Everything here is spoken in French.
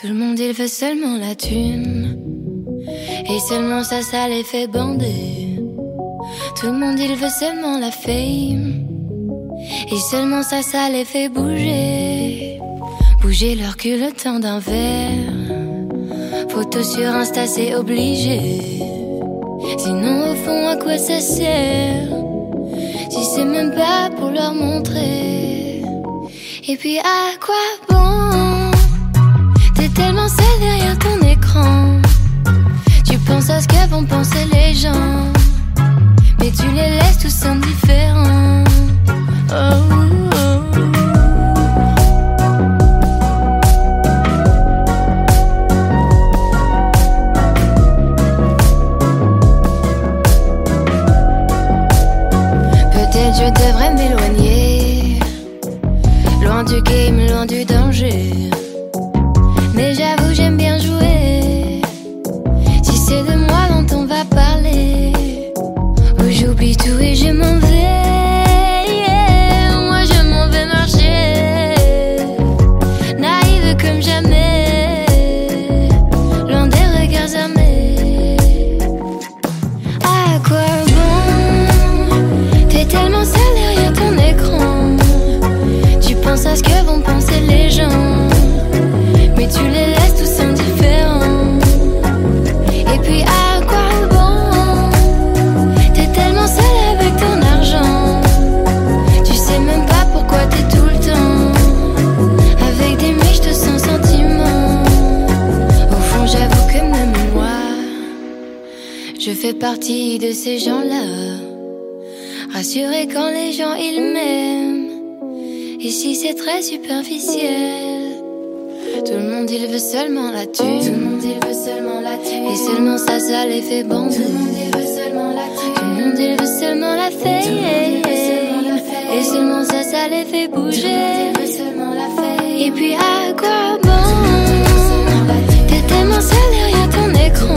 Tout le monde il veut seulement la thune. Et seulement ça, ça les fait bander. Tout le monde il veut seulement la fame. Et seulement ça, ça les fait bouger. Bouger leur cul le temps d'un verre. Photo sur Insta, c'est obligé. Sinon, au fond, à quoi ça sert? Si c'est même pas pour leur montrer. Et puis, à quoi bon? Tellement seul derrière ton écran. Tu penses à ce que vont penser les gens. Mais tu les laisses tous indifférents. Oh, oh. Peut-être je devrais m'éloigner. Loin du game, loin du danger. Fais partie de ces gens-là. Rassuré quand les gens ils m'aiment. Ici c'est très superficiel. Tout le monde il veut seulement la thune. Tout le monde il veut seulement la thune. Et seulement ça, ça les fait bander. Tout le monde il veut seulement la thune. Tout le monde il veut seulement la fame. Et seulement ça, ça les fait bouger. Et puis à quoi bon? T'es tellement seul derrière ton écran.